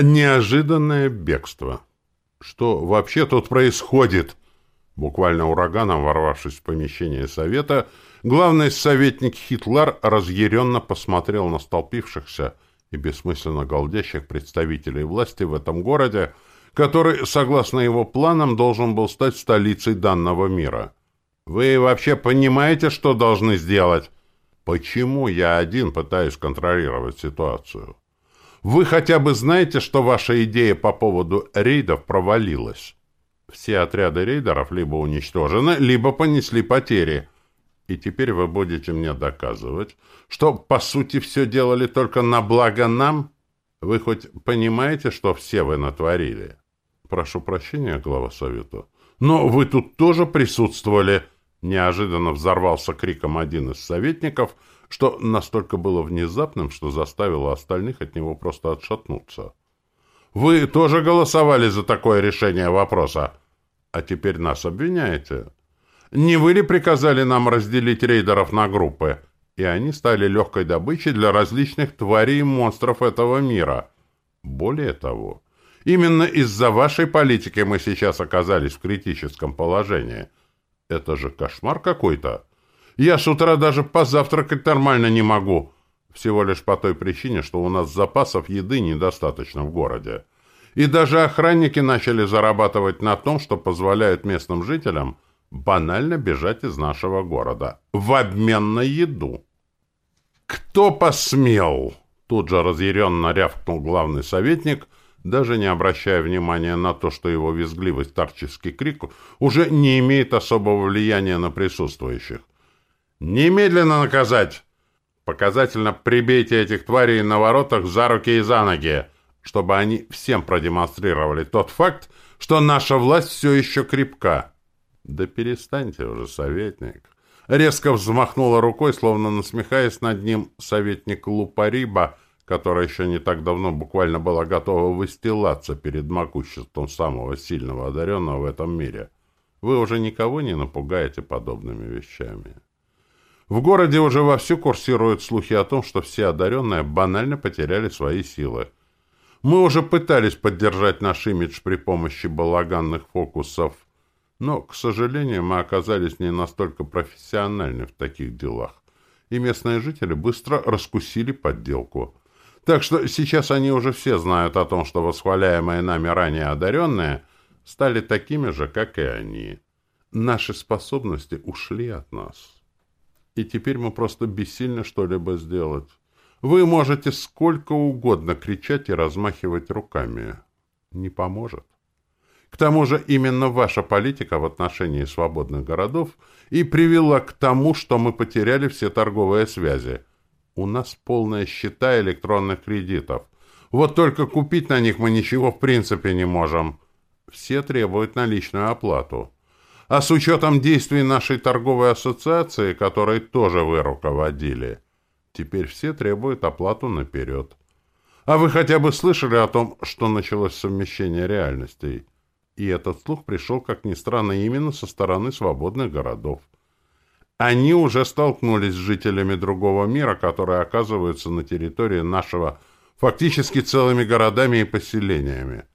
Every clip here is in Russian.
Неожиданное бегство. Что вообще тут происходит? Буквально ураганом ворвавшись в помещение совета, главный советник Хитлар разъяренно посмотрел на столпившихся и бессмысленно голдящих представителей власти в этом городе, который, согласно его планам, должен был стать столицей данного мира. «Вы вообще понимаете, что должны сделать?» «Почему я один пытаюсь контролировать ситуацию?» Вы хотя бы знаете, что ваша идея по поводу рейдов провалилась? Все отряды рейдеров либо уничтожены, либо понесли потери. И теперь вы будете мне доказывать, что, по сути, все делали только на благо нам? Вы хоть понимаете, что все вы натворили? Прошу прощения, глава совета. Но вы тут тоже присутствовали. Неожиданно взорвался криком один из советников — что настолько было внезапным, что заставило остальных от него просто отшатнуться. «Вы тоже голосовали за такое решение вопроса, а теперь нас обвиняете. Не вы ли приказали нам разделить рейдеров на группы, и они стали легкой добычей для различных тварей и монстров этого мира? Более того, именно из-за вашей политики мы сейчас оказались в критическом положении. Это же кошмар какой-то!» Я с утра даже позавтракать нормально не могу. Всего лишь по той причине, что у нас запасов еды недостаточно в городе. И даже охранники начали зарабатывать на том, что позволяют местным жителям банально бежать из нашего города в обмен на еду. «Кто посмел?» Тут же разъяренно рявкнул главный советник, даже не обращая внимания на то, что его визгливый старческий крик уже не имеет особого влияния на присутствующих. «Немедленно наказать! Показательно прибейте этих тварей на воротах за руки и за ноги, чтобы они всем продемонстрировали тот факт, что наша власть все еще крепка». «Да перестаньте уже, советник!» Резко взмахнула рукой, словно насмехаясь над ним, советник Лупариба, которая еще не так давно буквально была готова выстилаться перед могуществом самого сильного одаренного в этом мире. Вы уже никого не напугаете подобными вещами. В городе уже вовсю курсируют слухи о том, что все одаренные банально потеряли свои силы. Мы уже пытались поддержать наш имидж при помощи балаганных фокусов, но, к сожалению, мы оказались не настолько профессиональны в таких делах, и местные жители быстро раскусили подделку. Так что сейчас они уже все знают о том, что восхваляемые нами ранее одаренные стали такими же, как и они. Наши способности ушли от нас и теперь мы просто бессильны что-либо сделать. Вы можете сколько угодно кричать и размахивать руками. Не поможет. К тому же именно ваша политика в отношении свободных городов и привела к тому, что мы потеряли все торговые связи. У нас полная счета электронных кредитов. Вот только купить на них мы ничего в принципе не можем. Все требуют наличную оплату. А с учетом действий нашей торговой ассоциации, которой тоже вы руководили, теперь все требуют оплату наперед. А вы хотя бы слышали о том, что началось совмещение реальностей? И этот слух пришел, как ни странно, именно со стороны свободных городов. Они уже столкнулись с жителями другого мира, которые оказываются на территории нашего фактически целыми городами и поселениями.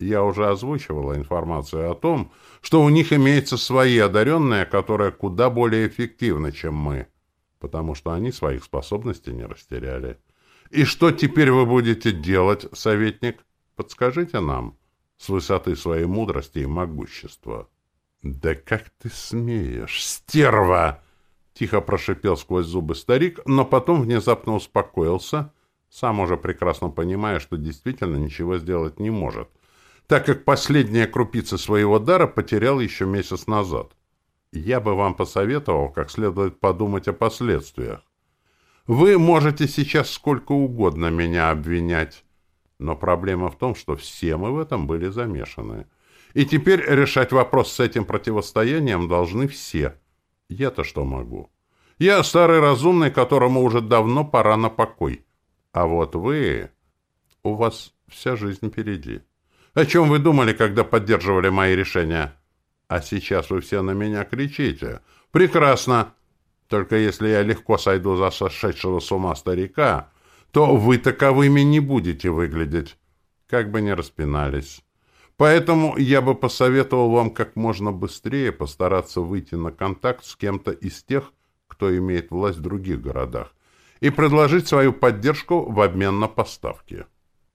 Я уже озвучивала информацию о том, что у них имеются свои одаренные, которые куда более эффективны, чем мы, потому что они своих способностей не растеряли. И что теперь вы будете делать, советник? Подскажите нам с высоты своей мудрости и могущества. «Да как ты смеешь, стерва!» Тихо прошипел сквозь зубы старик, но потом внезапно успокоился, сам уже прекрасно понимая, что действительно ничего сделать не может — так как последняя крупица своего дара потерял еще месяц назад. Я бы вам посоветовал как следует подумать о последствиях. Вы можете сейчас сколько угодно меня обвинять, но проблема в том, что все мы в этом были замешаны. И теперь решать вопрос с этим противостоянием должны все. Я-то что могу? Я старый разумный, которому уже давно пора на покой. А вот вы... У вас вся жизнь впереди. О чем вы думали, когда поддерживали мои решения? А сейчас вы все на меня кричите. Прекрасно. Только если я легко сойду за сошедшего с ума старика, то вы таковыми не будете выглядеть. как бы ни распинались. Поэтому я бы посоветовал вам как можно быстрее постараться выйти на контакт с кем-то из тех, кто имеет власть в других городах, и предложить свою поддержку в обмен на поставки.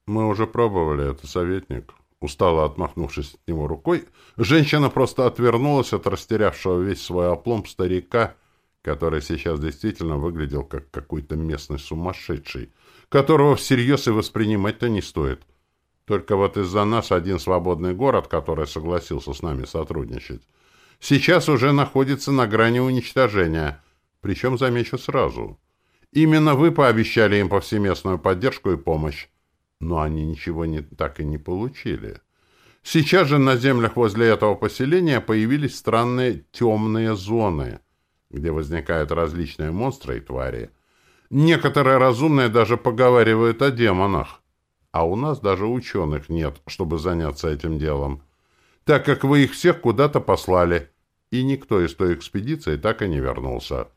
Мы уже пробовали это, советник. Устало отмахнувшись от него рукой, женщина просто отвернулась от растерявшего весь свой оплом старика, который сейчас действительно выглядел как какой-то местный сумасшедший, которого всерьез и воспринимать-то не стоит. Только вот из-за нас один свободный город, который согласился с нами сотрудничать, сейчас уже находится на грани уничтожения, причем, замечу сразу. Именно вы пообещали им повсеместную поддержку и помощь но они ничего не, так и не получили. Сейчас же на землях возле этого поселения появились странные темные зоны, где возникают различные монстры и твари. Некоторые разумные даже поговаривают о демонах, а у нас даже ученых нет, чтобы заняться этим делом, так как вы их всех куда-то послали, и никто из той экспедиции так и не вернулся.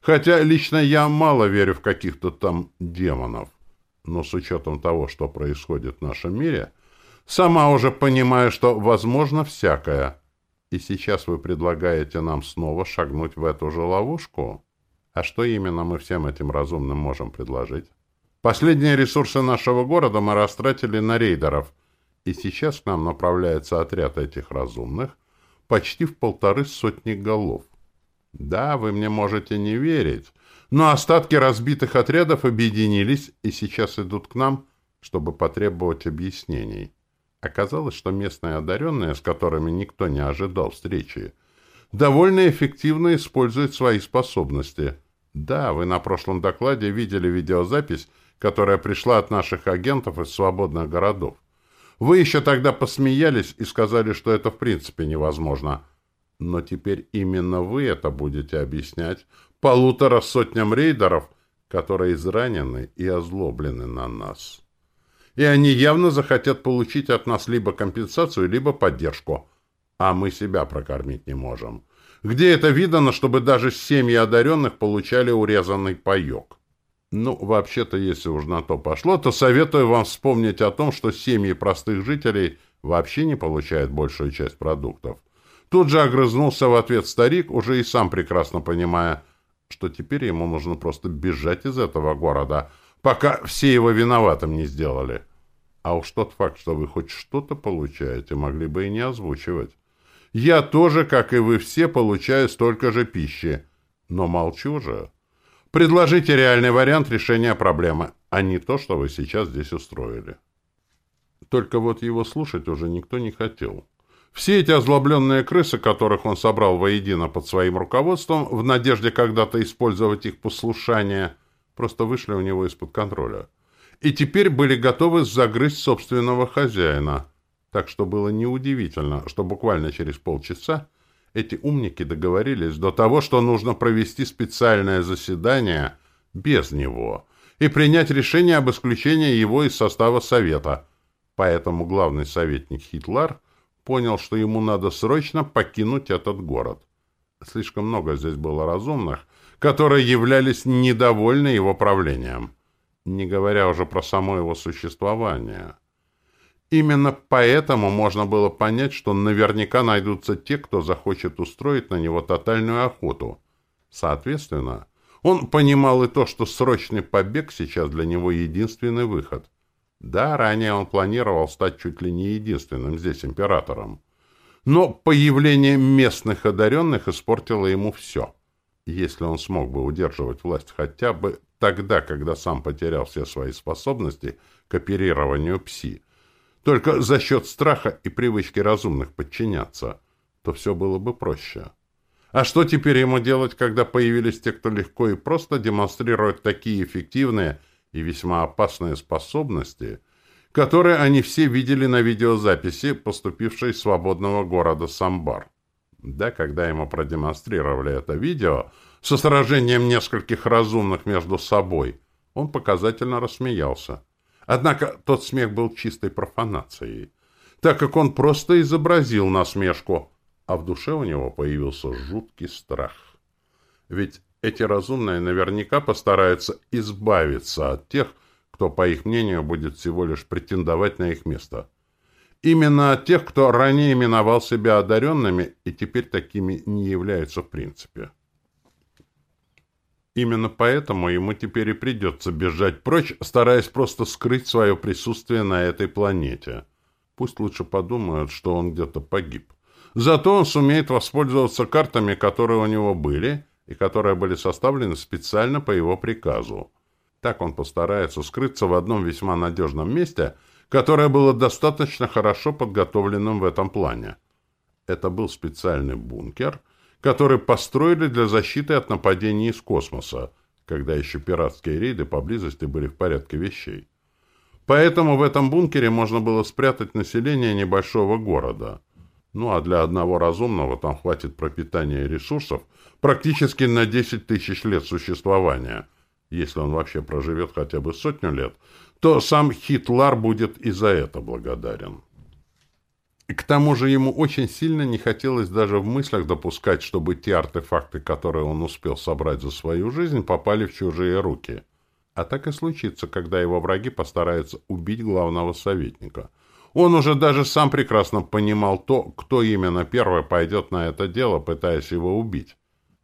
Хотя лично я мало верю в каких-то там демонов но с учетом того, что происходит в нашем мире, сама уже понимаю, что возможно всякое. И сейчас вы предлагаете нам снова шагнуть в эту же ловушку? А что именно мы всем этим разумным можем предложить? Последние ресурсы нашего города мы растратили на рейдеров, и сейчас к нам направляется отряд этих разумных почти в полторы сотни голов. Да, вы мне можете не верить, но остатки разбитых отрядов объединились и сейчас идут к нам, чтобы потребовать объяснений. Оказалось, что местные одаренные, с которыми никто не ожидал встречи, довольно эффективно используют свои способности. Да, вы на прошлом докладе видели видеозапись, которая пришла от наших агентов из свободных городов. Вы еще тогда посмеялись и сказали, что это в принципе невозможно. Но теперь именно вы это будете объяснять, полутора сотням рейдеров, которые изранены и озлоблены на нас. И они явно захотят получить от нас либо компенсацию, либо поддержку, а мы себя прокормить не можем. Где это видано, чтобы даже семьи одаренных получали урезанный паек? Ну, вообще-то, если уж на то пошло, то советую вам вспомнить о том, что семьи простых жителей вообще не получают большую часть продуктов. Тут же огрызнулся в ответ старик, уже и сам прекрасно понимая, что теперь ему нужно просто бежать из этого города, пока все его виноватым не сделали. А уж тот факт, что вы хоть что-то получаете, могли бы и не озвучивать. Я тоже, как и вы все, получаю столько же пищи. Но молчу же. Предложите реальный вариант решения проблемы, а не то, что вы сейчас здесь устроили. Только вот его слушать уже никто не хотел. Все эти озлобленные крысы, которых он собрал воедино под своим руководством, в надежде когда-то использовать их послушание, просто вышли у него из-под контроля. И теперь были готовы загрызть собственного хозяина. Так что было неудивительно, что буквально через полчаса эти умники договорились до того, что нужно провести специальное заседание без него и принять решение об исключении его из состава Совета. Поэтому главный советник Хитлар – понял, что ему надо срочно покинуть этот город. Слишком много здесь было разумных, которые являлись недовольны его правлением, не говоря уже про само его существование. Именно поэтому можно было понять, что наверняка найдутся те, кто захочет устроить на него тотальную охоту. Соответственно, он понимал и то, что срочный побег сейчас для него единственный выход – да, ранее он планировал стать чуть ли не единственным здесь императором. Но появление местных одаренных испортило ему все. Если он смог бы удерживать власть хотя бы тогда, когда сам потерял все свои способности к оперированию пси, только за счет страха и привычки разумных подчиняться, то все было бы проще. А что теперь ему делать, когда появились те, кто легко и просто демонстрирует такие эффективные и весьма опасные способности, которые они все видели на видеозаписи, поступившей из свободного города Самбар. Да, когда ему продемонстрировали это видео со сражением нескольких разумных между собой, он показательно рассмеялся. Однако тот смех был чистой профанацией, так как он просто изобразил насмешку, а в душе у него появился жуткий страх. Ведь эти разумные наверняка постараются избавиться от тех, кто, по их мнению, будет всего лишь претендовать на их место. Именно от тех, кто ранее именовал себя одаренными и теперь такими не являются в принципе. Именно поэтому ему теперь и придется бежать прочь, стараясь просто скрыть свое присутствие на этой планете. Пусть лучше подумают, что он где-то погиб. Зато он сумеет воспользоваться картами, которые у него были, и которые были составлены специально по его приказу. Так он постарается скрыться в одном весьма надежном месте, которое было достаточно хорошо подготовленным в этом плане. Это был специальный бункер, который построили для защиты от нападений из космоса, когда еще пиратские рейды поблизости были в порядке вещей. Поэтому в этом бункере можно было спрятать население небольшого города. Ну а для одного разумного там хватит пропитания и ресурсов практически на 10 тысяч лет существования. Если он вообще проживет хотя бы сотню лет, то сам Хитлар будет и за это благодарен. К тому же ему очень сильно не хотелось даже в мыслях допускать, чтобы те артефакты, которые он успел собрать за свою жизнь, попали в чужие руки. А так и случится, когда его враги постараются убить главного советника. Он уже даже сам прекрасно понимал то, кто именно первый пойдет на это дело, пытаясь его убить.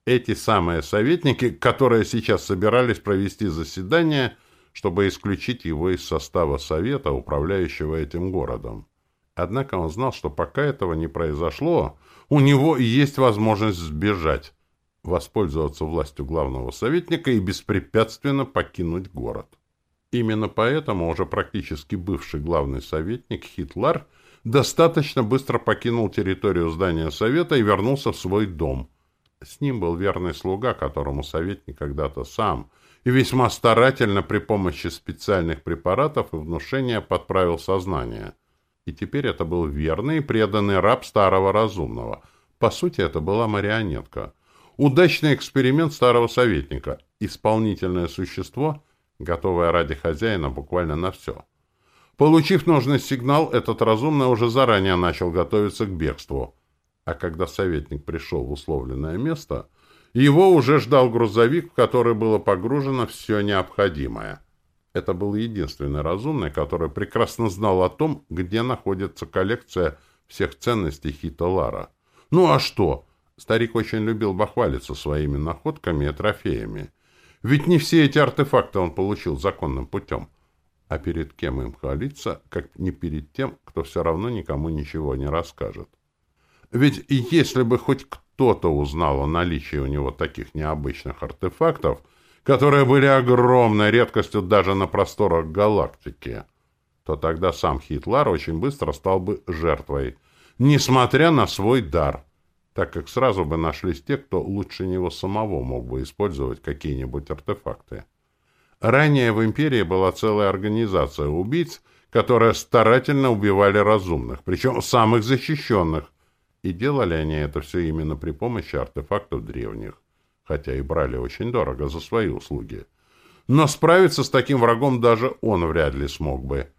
Эти самые советники, которые сейчас собирались провести заседание, чтобы исключить его из состава совета, управляющего этим городом. Однако он знал, что пока этого не произошло, у него есть возможность сбежать, воспользоваться властью главного советника и беспрепятственно покинуть город. Именно поэтому уже практически бывший главный советник Хитлар достаточно быстро покинул территорию здания совета и вернулся в свой дом. С ним был верный слуга, которому советник когда-то сам и весьма старательно при помощи специальных препаратов и внушения подправил сознание – и теперь это был верный и преданный раб старого разумного. По сути, это была марионетка. Удачный эксперимент старого советника. Исполнительное существо, готовое ради хозяина буквально на все. Получив нужный сигнал, этот разумный уже заранее начал готовиться к бегству. А когда советник пришел в условленное место, его уже ждал грузовик, в который было погружено все необходимое. Это был единственный разумный, который прекрасно знал о том, где находится коллекция всех ценностей Хита Лара. Ну а что? Старик очень любил бахвалиться своими находками и трофеями. Ведь не все эти артефакты он получил законным путем. А перед кем им хвалиться, как не перед тем, кто все равно никому ничего не расскажет. Ведь если бы хоть кто-то узнал о наличии у него таких необычных артефактов – которые были огромной редкостью даже на просторах галактики, то тогда сам Хитлар очень быстро стал бы жертвой, несмотря на свой дар, так как сразу бы нашлись те, кто лучше него самого мог бы использовать какие-нибудь артефакты. Ранее в Империи была целая организация убийц, которые старательно убивали разумных, причем самых защищенных, и делали они это все именно при помощи артефактов древних хотя и брали очень дорого за свои услуги. Но справиться с таким врагом даже он вряд ли смог бы.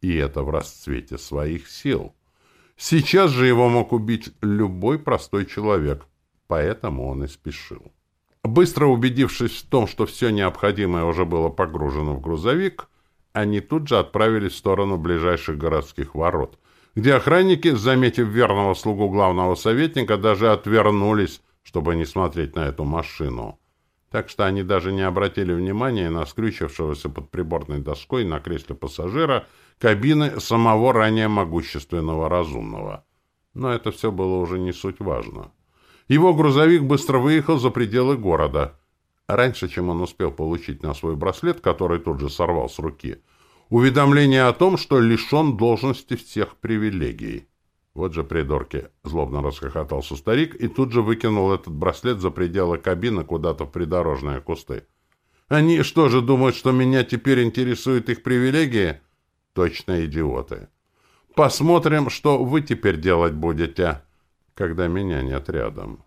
И это в расцвете своих сил. Сейчас же его мог убить любой простой человек, поэтому он и спешил. Быстро убедившись в том, что все необходимое уже было погружено в грузовик, они тут же отправились в сторону ближайших городских ворот, где охранники, заметив верного слугу главного советника, даже отвернулись, чтобы не смотреть на эту машину. Так что они даже не обратили внимания на скрючившегося под приборной доской на кресле пассажира кабины самого ранее могущественного разумного. Но это все было уже не суть важно. Его грузовик быстро выехал за пределы города. Раньше, чем он успел получить на свой браслет, который тут же сорвал с руки, уведомление о том, что лишен должности всех привилегий. Вот же придурки! — злобно расхохотался старик и тут же выкинул этот браслет за пределы кабины куда-то в придорожные кусты. Они что же думают, что меня теперь интересуют их привилегии? Точно идиоты. Посмотрим, что вы теперь делать будете, когда меня нет рядом.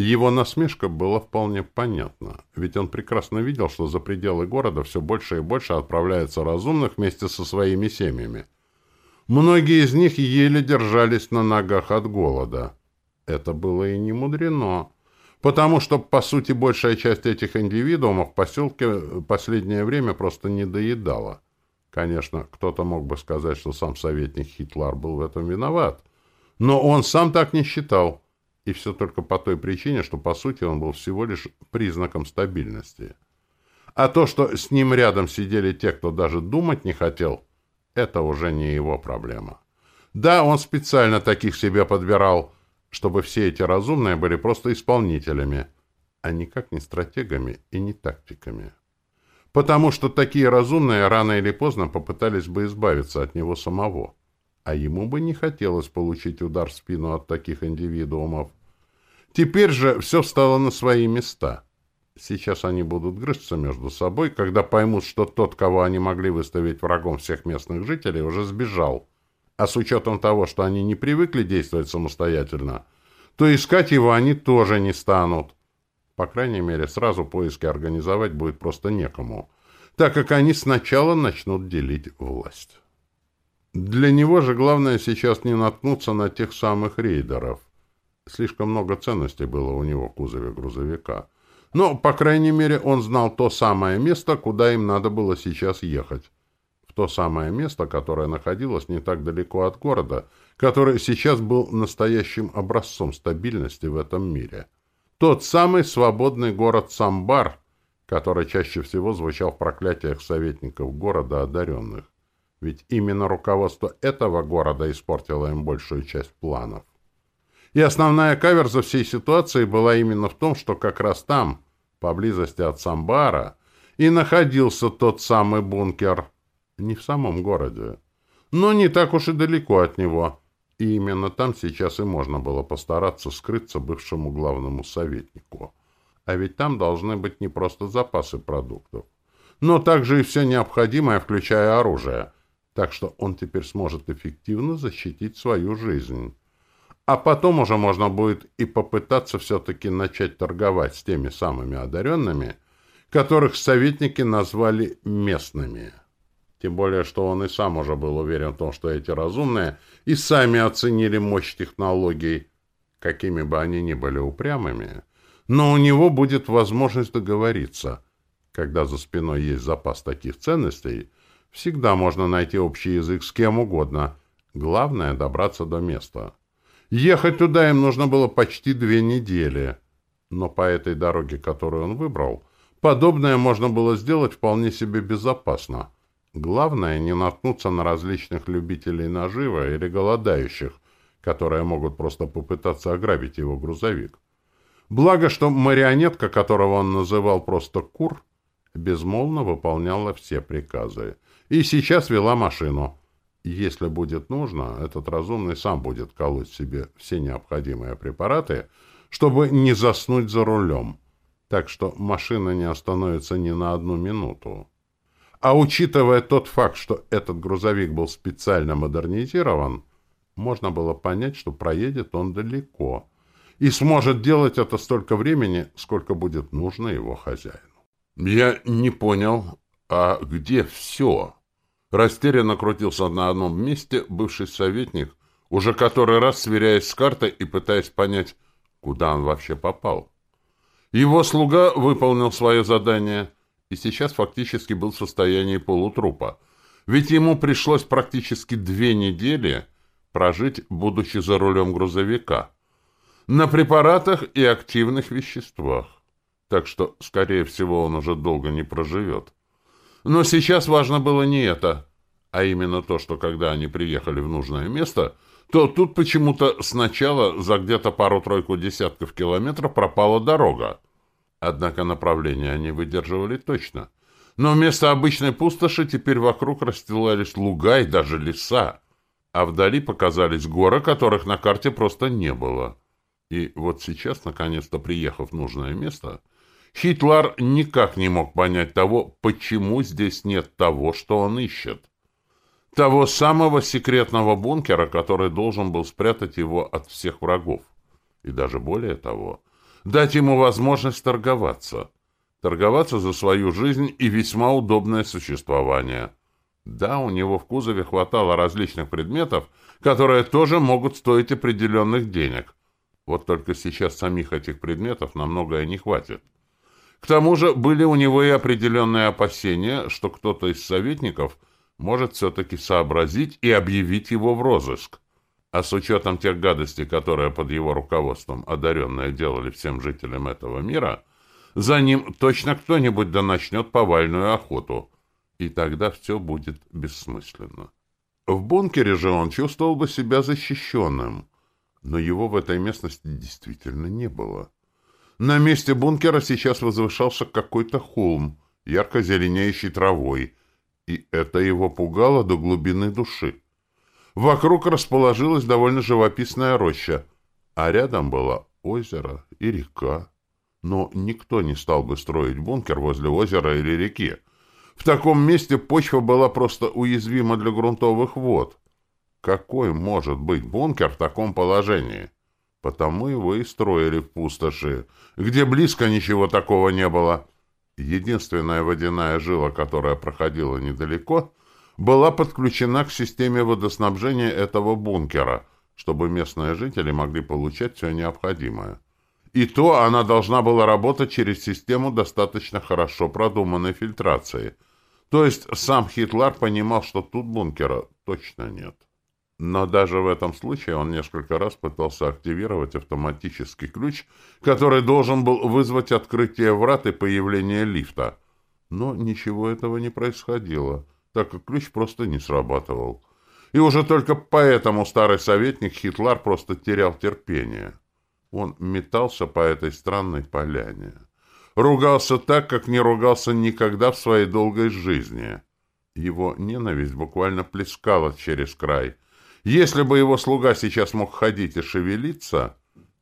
Его насмешка была вполне понятна, ведь он прекрасно видел, что за пределы города все больше и больше отправляется разумных вместе со своими семьями. Многие из них еле держались на ногах от голода. Это было и не мудрено, Потому что, по сути, большая часть этих индивидуумов в поселке последнее время просто не доедала. Конечно, кто-то мог бы сказать, что сам советник Хитлар был в этом виноват. Но он сам так не считал. И все только по той причине, что, по сути, он был всего лишь признаком стабильности. А то, что с ним рядом сидели те, кто даже думать не хотел, это уже не его проблема. Да, он специально таких себе подбирал, чтобы все эти разумные были просто исполнителями, а никак не стратегами и не тактиками. Потому что такие разумные рано или поздно попытались бы избавиться от него самого. А ему бы не хотелось получить удар в спину от таких индивидуумов. Теперь же все встало на свои места. Сейчас они будут грызться между собой, когда поймут, что тот, кого они могли выставить врагом всех местных жителей, уже сбежал. А с учетом того, что они не привыкли действовать самостоятельно, то искать его они тоже не станут. По крайней мере, сразу поиски организовать будет просто некому, так как они сначала начнут делить власть. Для него же главное сейчас не наткнуться на тех самых рейдеров. Слишком много ценностей было у него в кузове грузовика. Но, по крайней мере, он знал то самое место, куда им надо было сейчас ехать. В то самое место, которое находилось не так далеко от города, который сейчас был настоящим образцом стабильности в этом мире. Тот самый свободный город Самбар, который чаще всего звучал в проклятиях советников города одаренных. Ведь именно руководство этого города испортило им большую часть планов. И основная каверза всей ситуации была именно в том, что как раз там, поблизости от Самбара, и находился тот самый бункер. Не в самом городе, но не так уж и далеко от него. И именно там сейчас и можно было постараться скрыться бывшему главному советнику. А ведь там должны быть не просто запасы продуктов, но также и все необходимое, включая оружие. Так что он теперь сможет эффективно защитить свою жизнь. А потом уже можно будет и попытаться все-таки начать торговать с теми самыми одаренными, которых советники назвали местными. Тем более, что он и сам уже был уверен в том, что эти разумные и сами оценили мощь технологий, какими бы они ни были упрямыми. Но у него будет возможность договориться. Когда за спиной есть запас таких ценностей, всегда можно найти общий язык с кем угодно. Главное — добраться до места. Ехать туда им нужно было почти две недели. Но по этой дороге, которую он выбрал, подобное можно было сделать вполне себе безопасно. Главное не наткнуться на различных любителей нажива или голодающих, которые могут просто попытаться ограбить его грузовик. Благо, что марионетка, которого он называл просто Кур, безмолвно выполняла все приказы. И сейчас вела машину. Если будет нужно, этот разумный сам будет колоть себе все необходимые препараты, чтобы не заснуть за рулем. Так что машина не остановится ни на одну минуту. А учитывая тот факт, что этот грузовик был специально модернизирован, можно было понять, что проедет он далеко и сможет делать это столько времени, сколько будет нужно его хозяину. Я не понял, а где все? Растерянно крутился на одном месте бывший советник, уже который раз сверяясь с картой и пытаясь понять, куда он вообще попал. Его слуга выполнил свое задание и сейчас фактически был в состоянии полутрупа, ведь ему пришлось практически две недели прожить, будучи за рулем грузовика, на препаратах и активных веществах. Так что, скорее всего, он уже долго не проживет. Но сейчас важно было не это, а именно то, что когда они приехали в нужное место, то тут почему-то сначала за где-то пару-тройку десятков километров пропала дорога. Однако направление они выдерживали точно. Но вместо обычной пустоши теперь вокруг расстилались луга и даже леса. А вдали показались горы, которых на карте просто не было. И вот сейчас, наконец-то приехав в нужное место, Хитлар никак не мог понять того, почему здесь нет того, что он ищет. Того самого секретного бункера, который должен был спрятать его от всех врагов. И даже более того, дать ему возможность торговаться. Торговаться за свою жизнь и весьма удобное существование. Да, у него в кузове хватало различных предметов, которые тоже могут стоить определенных денег. Вот только сейчас самих этих предметов на многое не хватит. К тому же были у него и определенные опасения, что кто-то из советников может все-таки сообразить и объявить его в розыск. А с учетом тех гадостей, которые под его руководством одаренные делали всем жителям этого мира, за ним точно кто-нибудь да начнет повальную охоту. И тогда все будет бессмысленно. В бункере же он чувствовал бы себя защищенным, но его в этой местности действительно не было. На месте бункера сейчас возвышался какой-то холм, ярко зеленеющий травой, и это его пугало до глубины души. Вокруг расположилась довольно живописная роща, а рядом было озеро и река. Но никто не стал бы строить бункер возле озера или реки. В таком месте почва была просто уязвима для грунтовых вод. Какой может быть бункер в таком положении? Потому его и строили в пустоши, где близко ничего такого не было. Единственная водяная жила, которая проходила недалеко, была подключена к системе водоснабжения этого бункера, чтобы местные жители могли получать все необходимое. И то она должна была работать через систему достаточно хорошо продуманной фильтрации. То есть сам Хитлар понимал, что тут бункера точно нет. Но даже в этом случае он несколько раз пытался активировать автоматический ключ, который должен был вызвать открытие врат и появление лифта. Но ничего этого не происходило, так как ключ просто не срабатывал. И уже только поэтому старый советник Хитлар просто терял терпение. Он метался по этой странной поляне. Ругался так, как не ругался никогда в своей долгой жизни. Его ненависть буквально плескала через край — если бы его слуга сейчас мог ходить и шевелиться,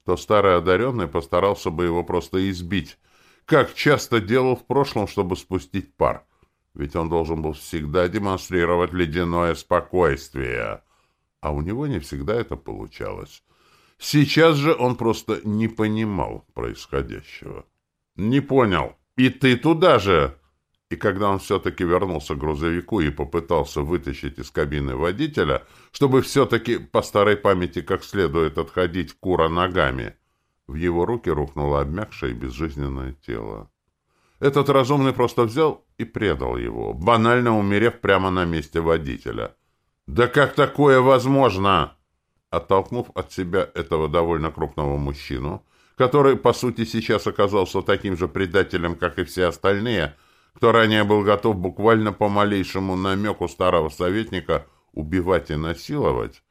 то старый одаренный постарался бы его просто избить, как часто делал в прошлом, чтобы спустить пар. Ведь он должен был всегда демонстрировать ледяное спокойствие. А у него не всегда это получалось. Сейчас же он просто не понимал происходящего. «Не понял. И ты туда же!» И когда он все-таки вернулся к грузовику и попытался вытащить из кабины водителя, чтобы все-таки по старой памяти как следует отходить кура ногами, в его руки рухнуло обмякшее и безжизненное тело. Этот разумный просто взял и предал его, банально умерев прямо на месте водителя. «Да как такое возможно?» Оттолкнув от себя этого довольно крупного мужчину, который, по сути, сейчас оказался таким же предателем, как и все остальные – кто ранее был готов буквально по малейшему намеку старого советника убивать и насиловать,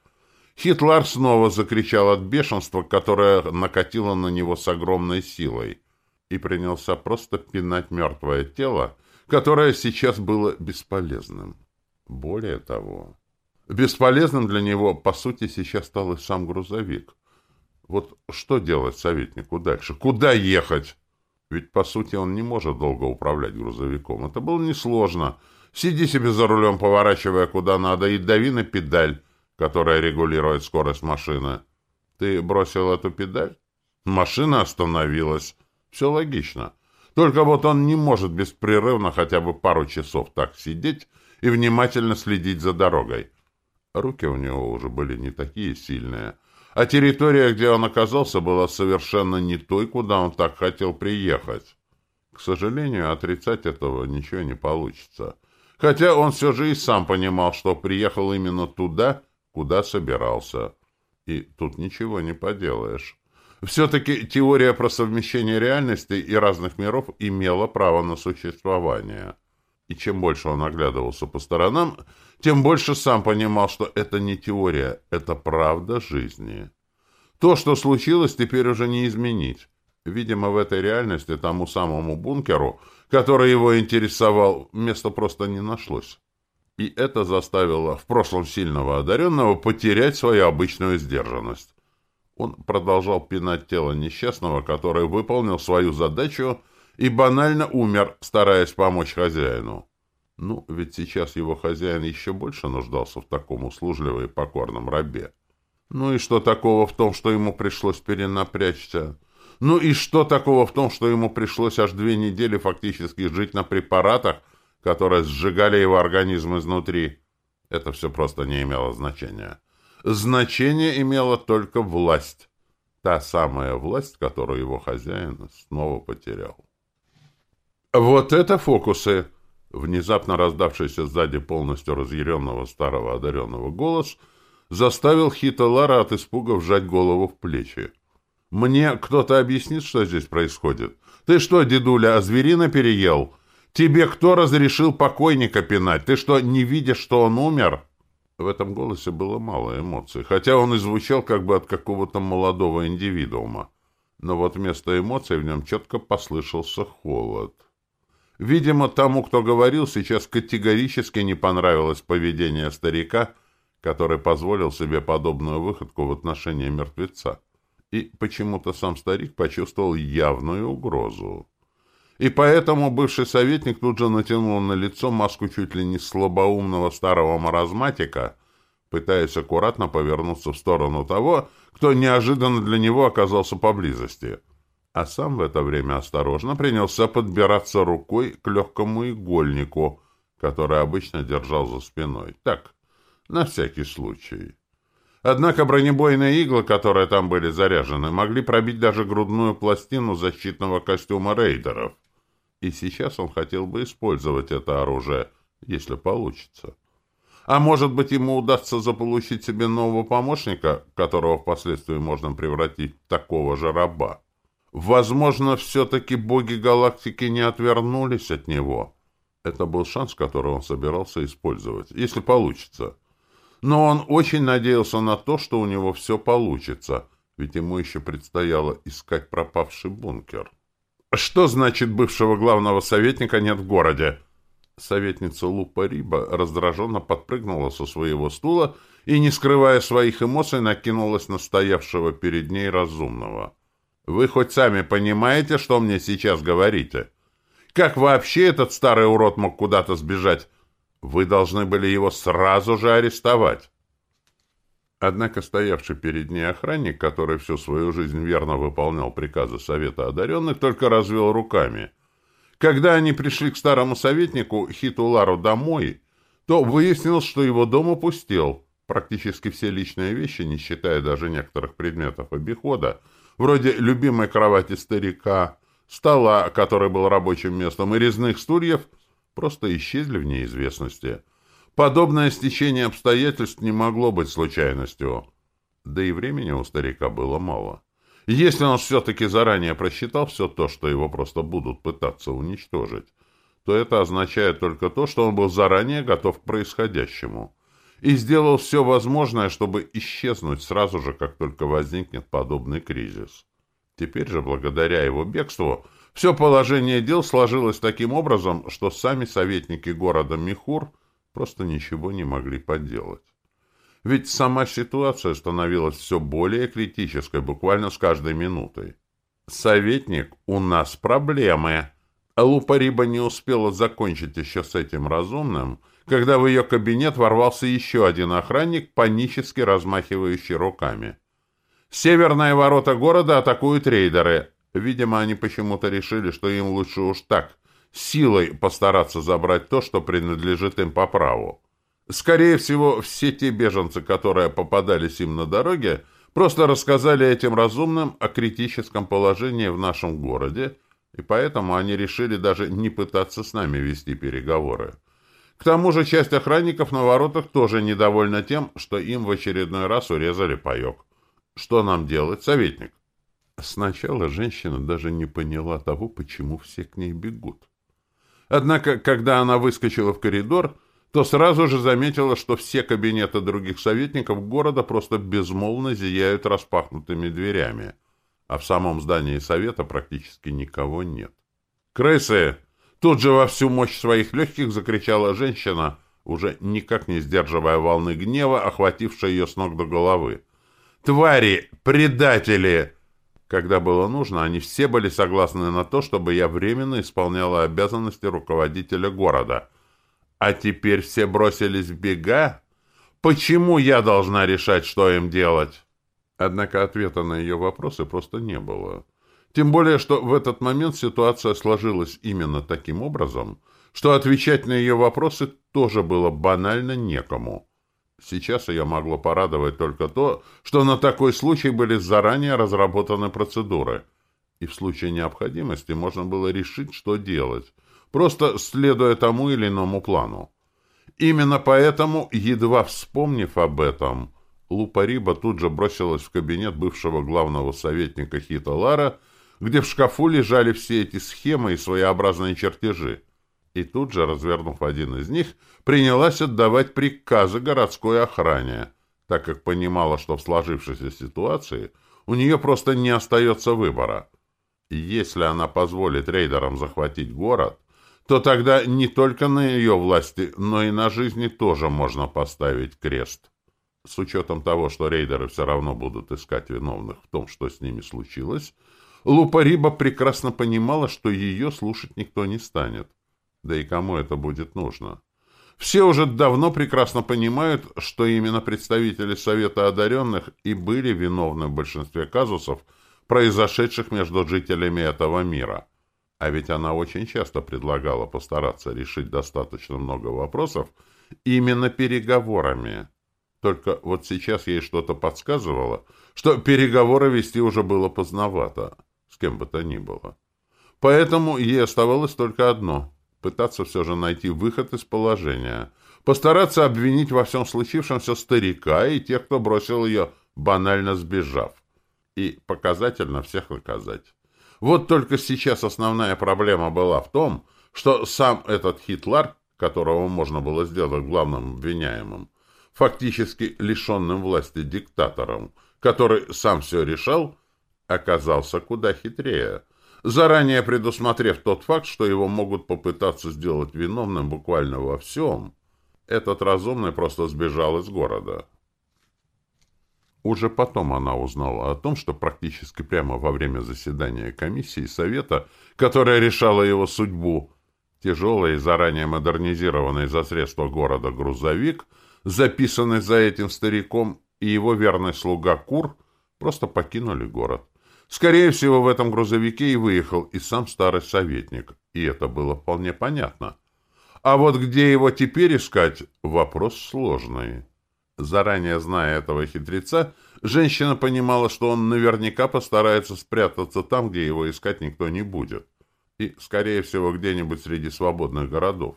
Хитлар снова закричал от бешенства, которое накатило на него с огромной силой, и принялся просто пинать мертвое тело, которое сейчас было бесполезным. Более того, бесполезным для него, по сути, сейчас стал и сам грузовик. Вот что делать советнику дальше? Куда ехать? Ведь, по сути, он не может долго управлять грузовиком. Это было несложно. Сиди себе за рулем, поворачивая куда надо, и дави на педаль, которая регулирует скорость машины. Ты бросил эту педаль? Машина остановилась. Все логично. Только вот он не может беспрерывно хотя бы пару часов так сидеть и внимательно следить за дорогой. Руки у него уже были не такие сильные, а территория, где он оказался, была совершенно не той, куда он так хотел приехать. К сожалению, отрицать этого ничего не получится. Хотя он все же и сам понимал, что приехал именно туда, куда собирался. И тут ничего не поделаешь. Все-таки теория про совмещение реальности и разных миров имела право на существование. И чем больше он оглядывался по сторонам, тем больше сам понимал, что это не теория, это правда жизни. То, что случилось, теперь уже не изменить. Видимо, в этой реальности тому самому бункеру, который его интересовал, места просто не нашлось. И это заставило в прошлом сильного одаренного потерять свою обычную сдержанность. Он продолжал пинать тело несчастного, который выполнил свою задачу и банально умер, стараясь помочь хозяину. Ну, ведь сейчас его хозяин еще больше нуждался в таком услужливом и покорном рабе. Ну и что такого в том, что ему пришлось перенапрячься? Ну и что такого в том, что ему пришлось аж две недели фактически жить на препаратах, которые сжигали его организм изнутри? Это все просто не имело значения. Значение имело только власть. та самая власть, которую его хозяин снова потерял. Вот это фокусы! Внезапно раздавшийся сзади полностью разъяренного старого одаренного голос заставил Хита Лара от испуга вжать голову в плечи. «Мне кто-то объяснит, что здесь происходит? Ты что, дедуля, а зверина переел? Тебе кто разрешил покойника пинать? Ты что, не видишь, что он умер?» В этом голосе было мало эмоций, хотя он и звучал как бы от какого-то молодого индивидуума. Но вот вместо эмоций в нем четко послышался холод. Видимо, тому, кто говорил, сейчас категорически не понравилось поведение старика, который позволил себе подобную выходку в отношении мертвеца. И почему-то сам старик почувствовал явную угрозу. И поэтому бывший советник тут же натянул на лицо маску чуть ли не слабоумного старого маразматика, пытаясь аккуратно повернуться в сторону того, кто неожиданно для него оказался поблизости — а сам в это время осторожно принялся подбираться рукой к легкому игольнику, который обычно держал за спиной. Так, на всякий случай. Однако бронебойные иглы, которые там были заряжены, могли пробить даже грудную пластину защитного костюма рейдеров. И сейчас он хотел бы использовать это оружие, если получится. А может быть, ему удастся заполучить себе нового помощника, которого впоследствии можно превратить в такого же раба. Возможно, все-таки боги галактики не отвернулись от него. Это был шанс, который он собирался использовать, если получится. Но он очень надеялся на то, что у него все получится, ведь ему еще предстояло искать пропавший бункер. «Что значит бывшего главного советника нет в городе?» Советница Лупа Риба раздраженно подпрыгнула со своего стула и, не скрывая своих эмоций, накинулась на стоявшего перед ней разумного. Вы хоть сами понимаете, что мне сейчас говорите? Как вообще этот старый урод мог куда-то сбежать? Вы должны были его сразу же арестовать. Однако стоявший перед ней охранник, который всю свою жизнь верно выполнял приказы Совета одаренных, только развел руками. Когда они пришли к старому советнику Хитулару домой, то выяснилось, что его дом опустел. Практически все личные вещи, не считая даже некоторых предметов обихода, вроде любимой кровати старика, стола, который был рабочим местом, и резных стульев, просто исчезли в неизвестности. Подобное стечение обстоятельств не могло быть случайностью. Да и времени у старика было мало. Если он все-таки заранее просчитал все то, что его просто будут пытаться уничтожить, то это означает только то, что он был заранее готов к происходящему и сделал все возможное, чтобы исчезнуть сразу же, как только возникнет подобный кризис. Теперь же, благодаря его бегству, все положение дел сложилось таким образом, что сами советники города Михур просто ничего не могли поделать. Ведь сама ситуация становилась все более критической буквально с каждой минутой. «Советник, у нас проблемы!» Лупа Риба не успела закончить еще с этим разумным, когда в ее кабинет ворвался еще один охранник, панически размахивающий руками. Северные ворота города атакуют рейдеры. Видимо, они почему-то решили, что им лучше уж так, силой постараться забрать то, что принадлежит им по праву. Скорее всего, все те беженцы, которые попадались им на дороге, просто рассказали этим разумным о критическом положении в нашем городе, и поэтому они решили даже не пытаться с нами вести переговоры. К тому же часть охранников на воротах тоже недовольна тем, что им в очередной раз урезали паек. Что нам делать, советник? Сначала женщина даже не поняла того, почему все к ней бегут. Однако, когда она выскочила в коридор, то сразу же заметила, что все кабинеты других советников города просто безмолвно зияют распахнутыми дверями, а в самом здании совета практически никого нет. «Крысы! Тут же во всю мощь своих легких закричала женщина, уже никак не сдерживая волны гнева, охватившей ее с ног до головы. «Твари! Предатели!» Когда было нужно, они все были согласны на то, чтобы я временно исполняла обязанности руководителя города. А теперь все бросились в бега? Почему я должна решать, что им делать? Однако ответа на ее вопросы просто не было. Тем более, что в этот момент ситуация сложилась именно таким образом, что отвечать на ее вопросы тоже было банально некому. Сейчас ее могло порадовать только то, что на такой случай были заранее разработаны процедуры, и в случае необходимости можно было решить, что делать, просто следуя тому или иному плану. Именно поэтому, едва вспомнив об этом, Лупа Риба тут же бросилась в кабинет бывшего главного советника Хита Лара, где в шкафу лежали все эти схемы и своеобразные чертежи. И тут же, развернув один из них, принялась отдавать приказы городской охране, так как понимала, что в сложившейся ситуации у нее просто не остается выбора. И если она позволит рейдерам захватить город, то тогда не только на ее власти, но и на жизни тоже можно поставить крест. С учетом того, что рейдеры все равно будут искать виновных в том, что с ними случилось, Лупариба прекрасно понимала, что ее слушать никто не станет. Да и кому это будет нужно? Все уже давно прекрасно понимают, что именно представители Совета одаренных и были виновны в большинстве казусов, произошедших между жителями этого мира. А ведь она очень часто предлагала постараться решить достаточно много вопросов именно переговорами. Только вот сейчас ей что-то подсказывало, что переговоры вести уже было поздновато, кем бы то ни было. Поэтому ей оставалось только одно — пытаться все же найти выход из положения, постараться обвинить во всем случившемся старика и тех, кто бросил ее, банально сбежав, и показательно всех наказать. Вот только сейчас основная проблема была в том, что сам этот Хитлер, которого можно было сделать главным обвиняемым, фактически лишенным власти диктатором, который сам все решал, оказался куда хитрее, заранее предусмотрев тот факт, что его могут попытаться сделать виновным буквально во всем. Этот разумный просто сбежал из города. Уже потом она узнала о том, что практически прямо во время заседания комиссии Совета, которая решала его судьбу, тяжелый и заранее модернизированный за средства города грузовик – записанный за этим стариком, и его верный слуга Кур просто покинули город. Скорее всего, в этом грузовике и выехал и сам старый советник, и это было вполне понятно. А вот где его теперь искать – вопрос сложный. Заранее зная этого хитреца, женщина понимала, что он наверняка постарается спрятаться там, где его искать никто не будет. И, скорее всего, где-нибудь среди свободных городов.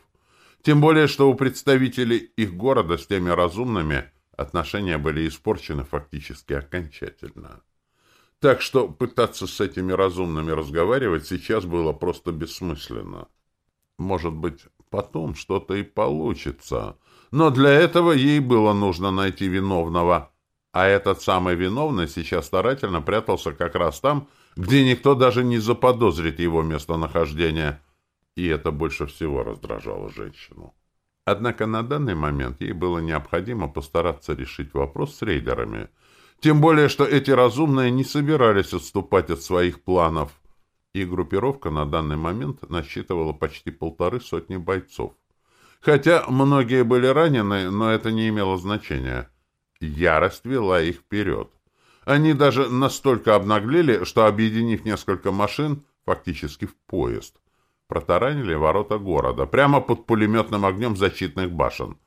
Тем более, что у представителей их города с теми разумными отношения были испорчены фактически окончательно. Так что пытаться с этими разумными разговаривать сейчас было просто бессмысленно. Может быть, потом что-то и получится. Но для этого ей было нужно найти виновного. А этот самый виновный сейчас старательно прятался как раз там, где никто даже не заподозрит его местонахождение – и это больше всего раздражало женщину. Однако на данный момент ей было необходимо постараться решить вопрос с рейдерами. Тем более, что эти разумные не собирались отступать от своих планов. И группировка на данный момент насчитывала почти полторы сотни бойцов. Хотя многие были ранены, но это не имело значения. Ярость вела их вперед. Они даже настолько обнаглели, что, объединив несколько машин, фактически в поезд, протаранили ворота города, прямо под пулеметным огнем защитных башен.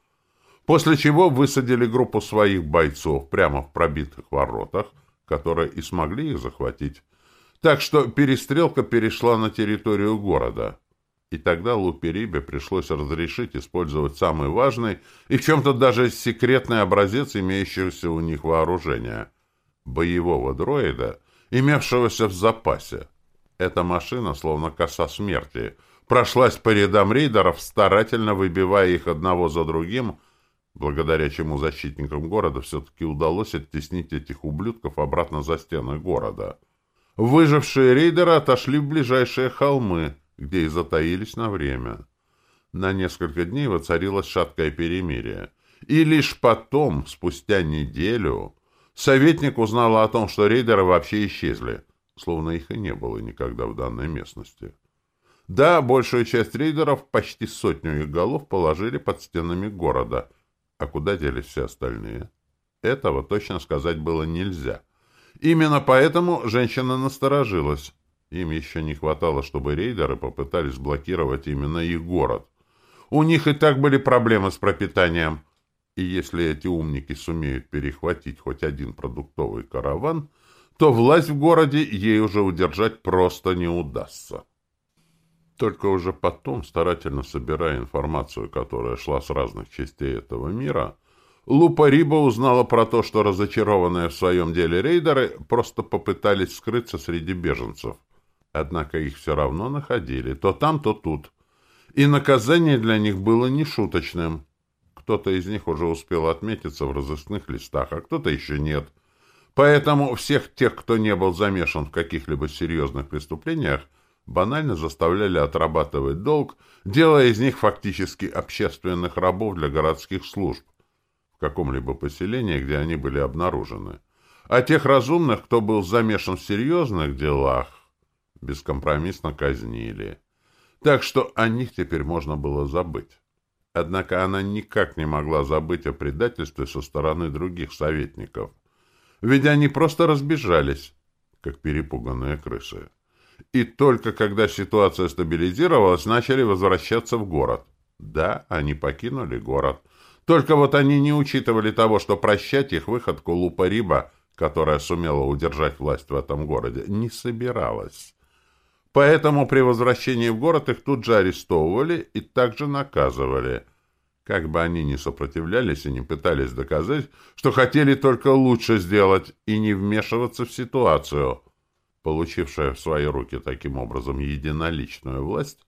После чего высадили группу своих бойцов прямо в пробитых воротах, которые и смогли их захватить. Так что перестрелка перешла на территорию города. И тогда Луперибе пришлось разрешить использовать самый важный и в чем-то даже секретный образец имеющегося у них вооружения — боевого дроида, имевшегося в запасе. Эта машина, словно коса смерти, прошлась по рядам рейдеров, старательно выбивая их одного за другим, благодаря чему защитникам города все-таки удалось оттеснить этих ублюдков обратно за стены города. Выжившие рейдеры отошли в ближайшие холмы, где и затаились на время. На несколько дней воцарилось шаткое перемирие. И лишь потом, спустя неделю, советник узнал о том, что рейдеры вообще исчезли — словно их и не было никогда в данной местности. Да, большую часть рейдеров, почти сотню их голов, положили под стенами города. А куда делись все остальные? Этого точно сказать было нельзя. Именно поэтому женщина насторожилась. Им еще не хватало, чтобы рейдеры попытались блокировать именно их город. У них и так были проблемы с пропитанием. И если эти умники сумеют перехватить хоть один продуктовый караван, то власть в городе ей уже удержать просто не удастся. Только уже потом, старательно собирая информацию, которая шла с разных частей этого мира, Лупа Риба узнала про то, что разочарованные в своем деле рейдеры просто попытались скрыться среди беженцев. Однако их все равно находили, то там, то тут. И наказание для них было нешуточным. Кто-то из них уже успел отметиться в разыскных листах, а кто-то еще нет. Поэтому всех тех, кто не был замешан в каких-либо серьезных преступлениях, банально заставляли отрабатывать долг, делая из них фактически общественных рабов для городских служб в каком-либо поселении, где они были обнаружены. А тех разумных, кто был замешан в серьезных делах, бескомпромиссно казнили. Так что о них теперь можно было забыть. Однако она никак не могла забыть о предательстве со стороны других советников. Ведь они просто разбежались, как перепуганные крысы и только когда ситуация стабилизировалась, начали возвращаться в город. Да, они покинули город. Только вот они не учитывали того, что прощать их выходку Лупариба, которая сумела удержать власть в этом городе, не собиралась. Поэтому при возвращении в город их тут же арестовывали и также наказывали. Как бы они ни сопротивлялись и не пытались доказать, что хотели только лучше сделать и не вмешиваться в ситуацию – получившая в свои руки таким образом единоличную власть,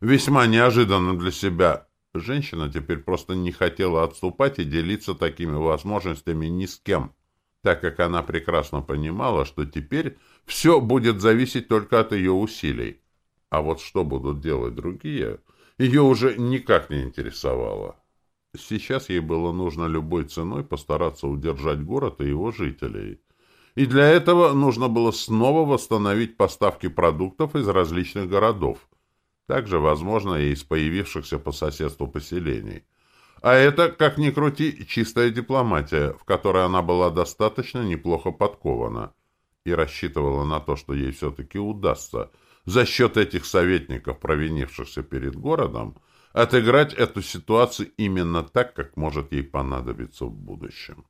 весьма неожиданно для себя, женщина теперь просто не хотела отступать и делиться такими возможностями ни с кем, так как она прекрасно понимала, что теперь все будет зависеть только от ее усилий. А вот что будут делать другие, ее уже никак не интересовало. Сейчас ей было нужно любой ценой постараться удержать город и его жителей – и для этого нужно было снова восстановить поставки продуктов из различных городов, также, возможно, и из появившихся по соседству поселений. А это, как ни крути, чистая дипломатия, в которой она была достаточно неплохо подкована и рассчитывала на то, что ей все-таки удастся за счет этих советников, провинившихся перед городом, отыграть эту ситуацию именно так, как может ей понадобиться в будущем.